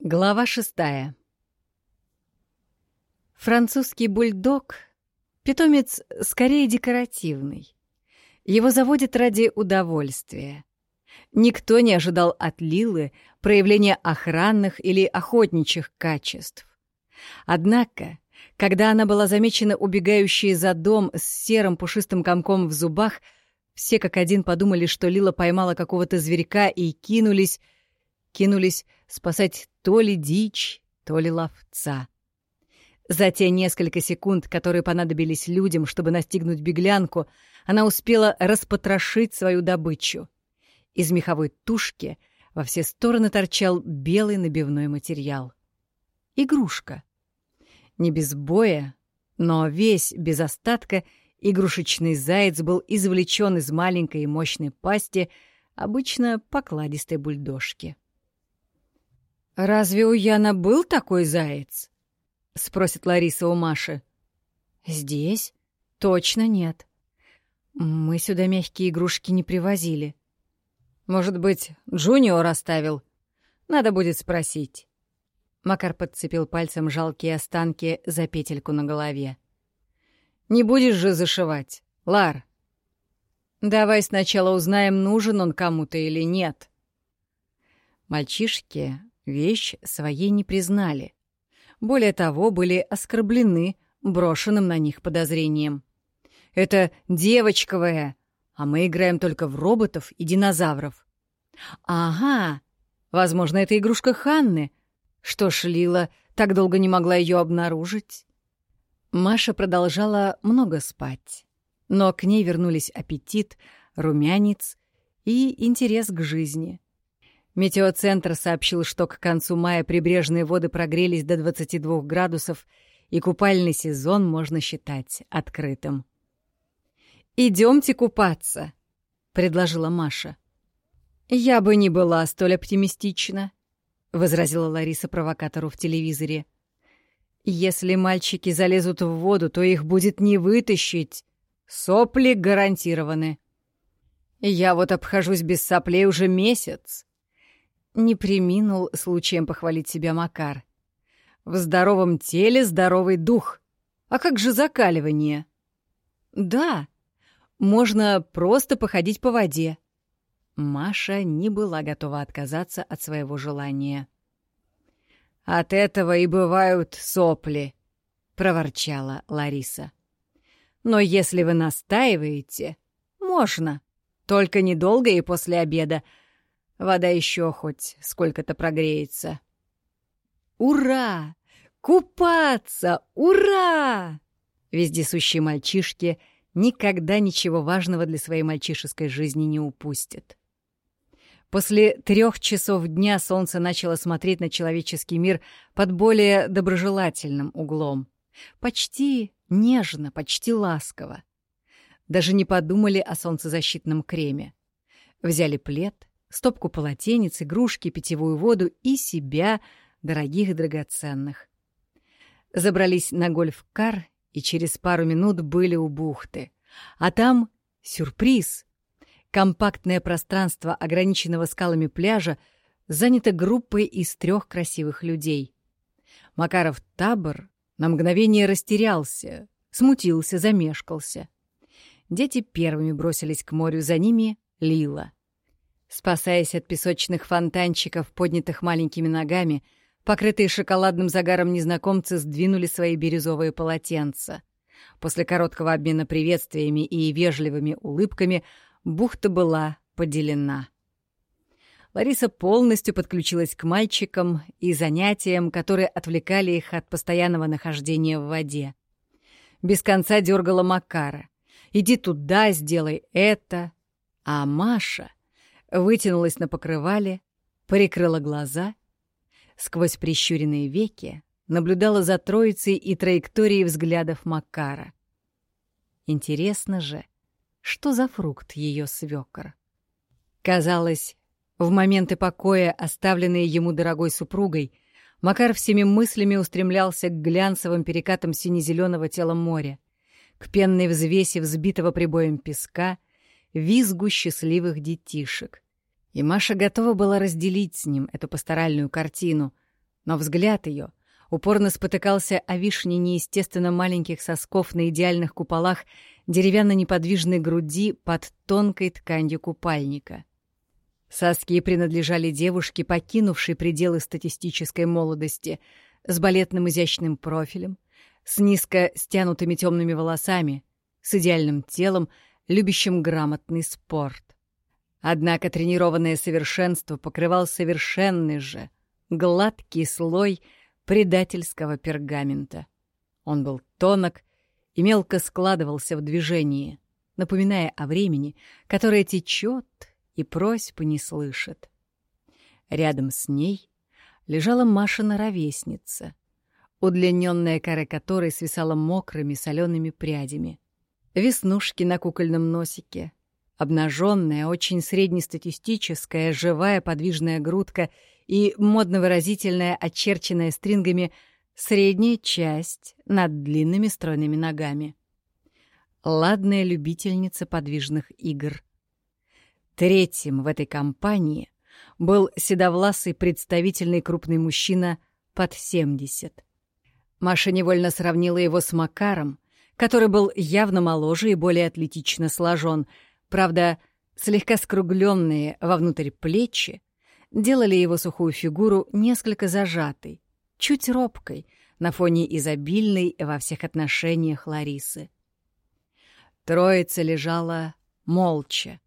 Глава шестая. Французский бульдог — питомец скорее декоративный. Его заводят ради удовольствия. Никто не ожидал от Лилы проявления охранных или охотничьих качеств. Однако, когда она была замечена убегающей за дом с серым пушистым комком в зубах, все как один подумали, что Лила поймала какого-то зверька и кинулись, кинулись спасать то ли дичь, то ли ловца. За те несколько секунд, которые понадобились людям, чтобы настигнуть беглянку, она успела распотрошить свою добычу. Из меховой тушки во все стороны торчал белый набивной материал. Игрушка. Не без боя, но весь без остатка игрушечный заяц был извлечен из маленькой и мощной пасти, обычно покладистой бульдожки. «Разве у Яна был такой заяц?» — спросит Лариса у Маши. «Здесь? Точно нет. Мы сюда мягкие игрушки не привозили. Может быть, Джуниор оставил? Надо будет спросить». Макар подцепил пальцем жалкие останки за петельку на голове. «Не будешь же зашивать, Лар?» «Давай сначала узнаем, нужен он кому-то или нет». Мальчишки вещь своей не признали. Более того, были оскорблены брошенным на них подозрением. «Это девочковая, а мы играем только в роботов и динозавров». «Ага, возможно, это игрушка Ханны. Что ж, Лила так долго не могла ее обнаружить?» Маша продолжала много спать, но к ней вернулись аппетит, румянец и интерес к жизни — Метеоцентр сообщил, что к концу мая прибрежные воды прогрелись до 22 градусов, и купальный сезон можно считать открытым. «Идемте купаться», — предложила Маша. «Я бы не была столь оптимистична», — возразила Лариса провокатору в телевизоре. «Если мальчики залезут в воду, то их будет не вытащить. Сопли гарантированы. Я вот обхожусь без соплей уже месяц. Не приминул случаем похвалить себя Макар. В здоровом теле здоровый дух. А как же закаливание? Да, можно просто походить по воде. Маша не была готова отказаться от своего желания. «От этого и бывают сопли», — проворчала Лариса. «Но если вы настаиваете, можно. Только недолго и после обеда, Вода еще хоть сколько-то прогреется. «Ура! Купаться! Ура!» Вездесущие мальчишки никогда ничего важного для своей мальчишеской жизни не упустят. После трех часов дня солнце начало смотреть на человеческий мир под более доброжелательным углом. Почти нежно, почти ласково. Даже не подумали о солнцезащитном креме. Взяли плед, стопку полотенец, игрушки, питьевую воду и себя, дорогих и драгоценных. Забрались на гольф-кар и через пару минут были у бухты. А там сюрприз. Компактное пространство ограниченного скалами пляжа занято группой из трех красивых людей. Макаров табор на мгновение растерялся, смутился, замешкался. Дети первыми бросились к морю, за ними — Лила — Спасаясь от песочных фонтанчиков, поднятых маленькими ногами, покрытые шоколадным загаром незнакомцы сдвинули свои бирюзовые полотенца. После короткого обмена приветствиями и вежливыми улыбками бухта была поделена. Лариса полностью подключилась к мальчикам и занятиям, которые отвлекали их от постоянного нахождения в воде. Без конца дергала Макара. «Иди туда, сделай это». А Маша вытянулась на покрывале, прикрыла глаза, сквозь прищуренные веки наблюдала за троицей и траекторией взглядов Макара. Интересно же, что за фрукт ее свекор? Казалось, в моменты покоя, оставленные ему дорогой супругой, Макар всеми мыслями устремлялся к глянцевым перекатам сине-зеленого тела моря, к пенной взвеси взбитого прибоем песка — визгу счастливых детишек. И Маша готова была разделить с ним эту пасторальную картину, Но взгляд ее упорно спотыкался о вишне неестественно маленьких сосков на идеальных куполах деревянно-неподвижной груди под тонкой тканью купальника. Соски принадлежали девушке, покинувшей пределы статистической молодости, с балетным изящным профилем, с низко стянутыми темными волосами, с идеальным телом, любящим грамотный спорт. Однако тренированное совершенство покрывал совершенный же, гладкий слой предательского пергамента. Он был тонок и мелко складывался в движении, напоминая о времени, которое течет и просьбы не слышит. Рядом с ней лежала Машина ровесница, удлиненная кора которой свисала мокрыми солеными прядями. Веснушки на кукольном носике, обнаженная, очень среднестатистическая, живая подвижная грудка и модно-выразительная, очерченная стрингами, средняя часть над длинными стройными ногами. Ладная любительница подвижных игр — Третьим в этой компании был седовласый представительный крупный мужчина под 70. Маша невольно сравнила его с Макаром, который был явно моложе и более атлетично сложен. Правда, слегка скругленные вовнутрь плечи делали его сухую фигуру несколько зажатой, чуть робкой на фоне изобильной во всех отношениях Ларисы. Троица лежала молча,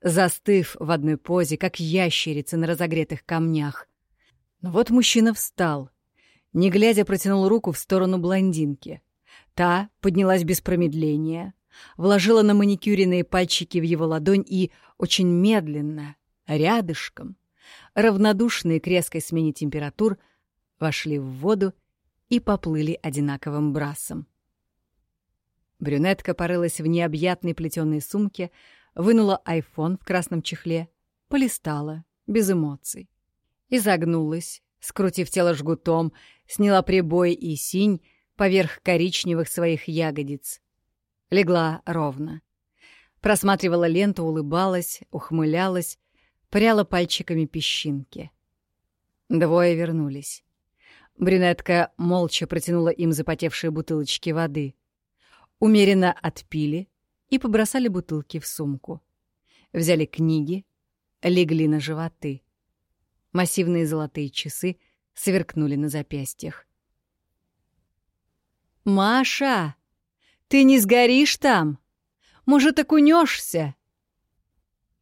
застыв в одной позе, как ящерица на разогретых камнях. Но вот мужчина встал, не глядя протянул руку в сторону блондинки. Та поднялась без промедления, вложила на маникюренные пальчики в его ладонь и очень медленно, рядышком, равнодушные к резкой смене температур, вошли в воду и поплыли одинаковым брасом. Брюнетка порылась в необъятной плетеной сумке, вынула айфон в красном чехле, полистала, без эмоций. Изогнулась, скрутив тело жгутом, сняла прибой и синь поверх коричневых своих ягодиц. Легла ровно. Просматривала ленту, улыбалась, ухмылялась, пряла пальчиками песчинки. Двое вернулись. Брюнетка молча протянула им запотевшие бутылочки воды. Умеренно отпили, и побросали бутылки в сумку. Взяли книги, легли на животы. Массивные золотые часы сверкнули на запястьях. «Маша, ты не сгоришь там? Может, окунешься?»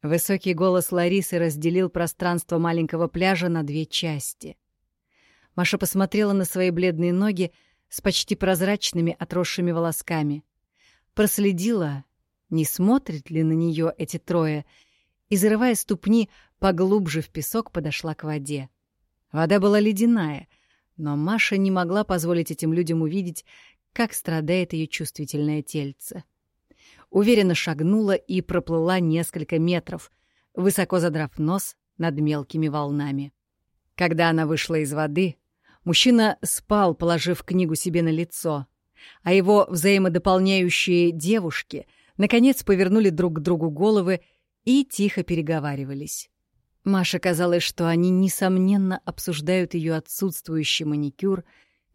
Высокий голос Ларисы разделил пространство маленького пляжа на две части. Маша посмотрела на свои бледные ноги с почти прозрачными отросшими волосками. Проследила, не смотрят ли на нее эти трое, и, зарывая ступни поглубже в песок, подошла к воде. Вода была ледяная, но Маша не могла позволить этим людям увидеть, как страдает ее чувствительное тельце. Уверенно шагнула и проплыла несколько метров, высоко задрав нос над мелкими волнами. Когда она вышла из воды, мужчина спал, положив книгу себе на лицо, а его взаимодополняющие девушки — наконец повернули друг к другу головы и тихо переговаривались. Маше казалось, что они, несомненно, обсуждают ее отсутствующий маникюр,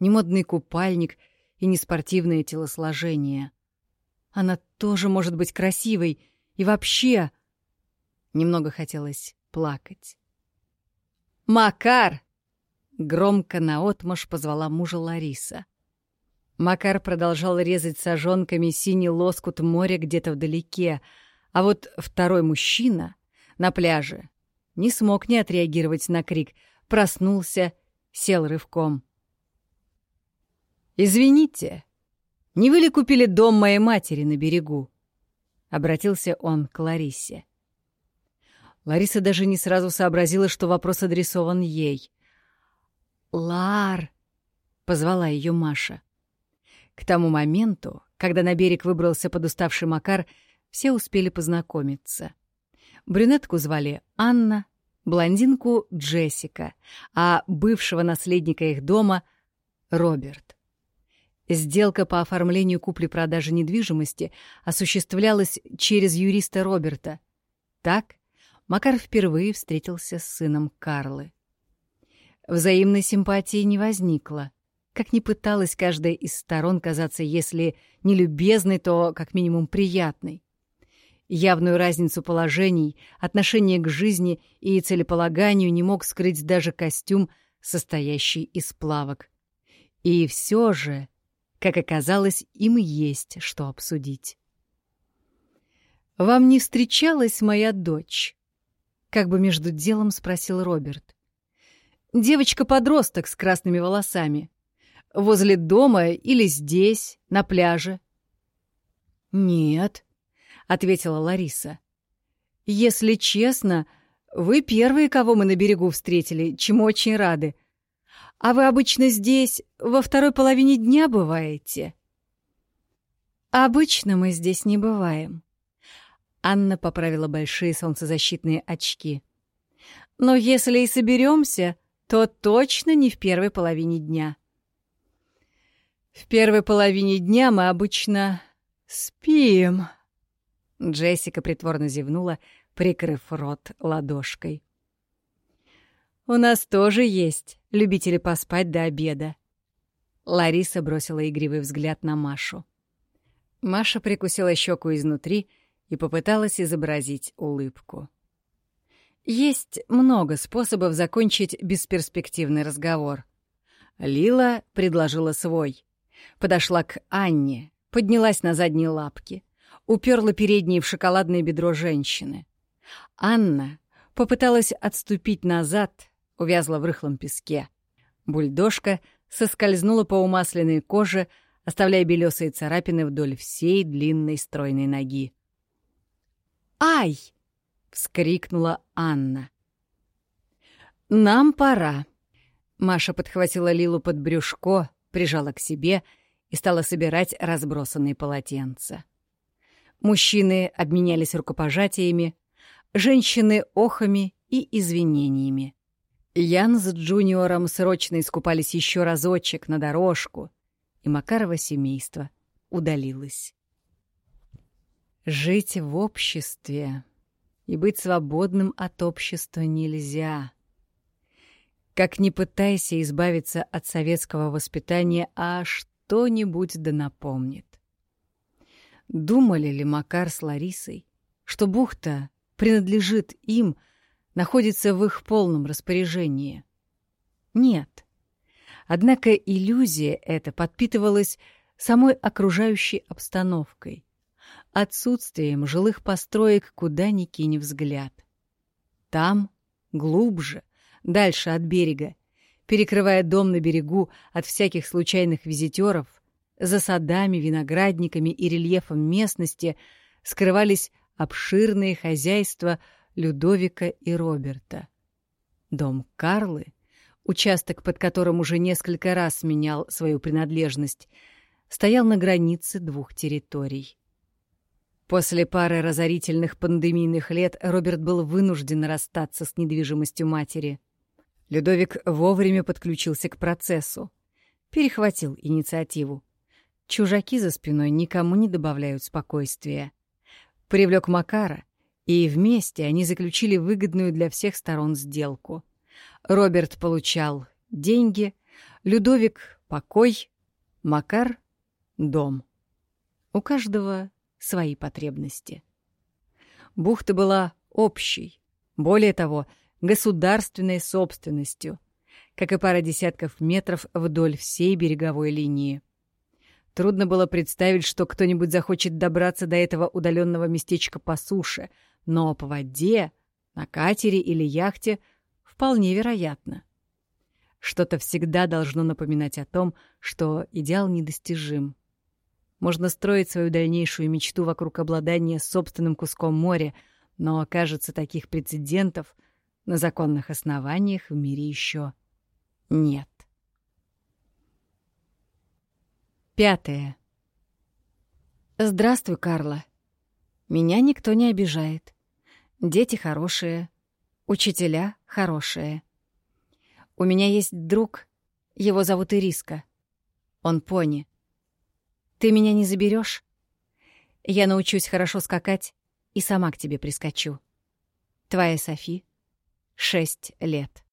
немодный купальник и неспортивное телосложение. Она тоже может быть красивой, и вообще... Немного хотелось плакать. «Макар!» — громко наотмашь позвала мужа Лариса. Макар продолжал резать сожонками синий лоскут моря где-то вдалеке, а вот второй мужчина на пляже не смог не отреагировать на крик, проснулся, сел рывком. «Извините, не вы ли купили дом моей матери на берегу?» — обратился он к Ларисе. Лариса даже не сразу сообразила, что вопрос адресован ей. «Лар!» — позвала ее Маша. К тому моменту, когда на берег выбрался подуставший Макар, все успели познакомиться. Брюнетку звали Анна, блондинку — Джессика, а бывшего наследника их дома — Роберт. Сделка по оформлению купли-продажи недвижимости осуществлялась через юриста Роберта. Так Макар впервые встретился с сыном Карлы. Взаимной симпатии не возникло. Как ни пыталась каждая из сторон казаться, если не любезной, то как минимум приятной. Явную разницу положений, отношения к жизни и целеполаганию не мог скрыть даже костюм, состоящий из плавок. И все же, как оказалось, им есть что обсудить. «Вам не встречалась моя дочь?» Как бы между делом спросил Роберт. «Девочка-подросток с красными волосами. Возле дома или здесь, на пляже?» «Нет», — ответила Лариса. «Если честно, вы первые, кого мы на берегу встретили, чему очень рады. А вы обычно здесь во второй половине дня бываете?» «Обычно мы здесь не бываем». Анна поправила большие солнцезащитные очки. «Но если и соберемся, то точно не в первой половине дня». «В первой половине дня мы обычно спим», Джессика притворно зевнула, прикрыв рот ладошкой. «У нас тоже есть любители поспать до обеда». Лариса бросила игривый взгляд на Машу. Маша прикусила щеку изнутри и попыталась изобразить улыбку. Есть много способов закончить бесперспективный разговор. Лила предложила свой. Подошла к Анне, поднялась на задние лапки — уперла передние в шоколадное бедро женщины. Анна попыталась отступить назад, увязла в рыхлом песке. Бульдожка соскользнула по умасленной коже, оставляя белесые царапины вдоль всей длинной стройной ноги. «Ай!» — вскрикнула Анна. «Нам пора». Маша подхватила Лилу под брюшко, прижала к себе и стала собирать разбросанные полотенца. Мужчины обменялись рукопожатиями, женщины — охами и извинениями. Ян с Джуниором срочно искупались еще разочек на дорожку, и Макарова семейство удалилось. Жить в обществе и быть свободным от общества нельзя. Как ни пытайся избавиться от советского воспитания, а что-нибудь да напомнит. Думали ли Макар с Ларисой, что бухта принадлежит им, находится в их полном распоряжении? Нет. Однако иллюзия эта подпитывалась самой окружающей обстановкой, отсутствием жилых построек, куда ни кинь взгляд. Там, глубже, дальше от берега, перекрывая дом на берегу от всяких случайных визитеров, за садами, виноградниками и рельефом местности скрывались обширные хозяйства Людовика и Роберта. Дом Карлы, участок, под которым уже несколько раз менял свою принадлежность, стоял на границе двух территорий. После пары разорительных пандемийных лет Роберт был вынужден расстаться с недвижимостью матери. Людовик вовремя подключился к процессу, перехватил инициативу. Чужаки за спиной никому не добавляют спокойствия. Привлек Макара, и вместе они заключили выгодную для всех сторон сделку. Роберт получал деньги, Людовик — покой, Макар — дом. У каждого свои потребности. Бухта была общей, более того, государственной собственностью, как и пара десятков метров вдоль всей береговой линии. Трудно было представить, что кто-нибудь захочет добраться до этого удаленного местечка по суше, но по воде, на катере или яхте вполне вероятно. Что-то всегда должно напоминать о том, что идеал недостижим. Можно строить свою дальнейшую мечту вокруг обладания собственным куском моря, но, кажется, таких прецедентов на законных основаниях в мире еще нет. Пятое. Здравствуй, Карла. Меня никто не обижает. Дети хорошие, учителя хорошие. У меня есть друг, его зовут Ириска. Он пони. Ты меня не заберешь? Я научусь хорошо скакать и сама к тебе прискочу. Твоя Софи, шесть лет.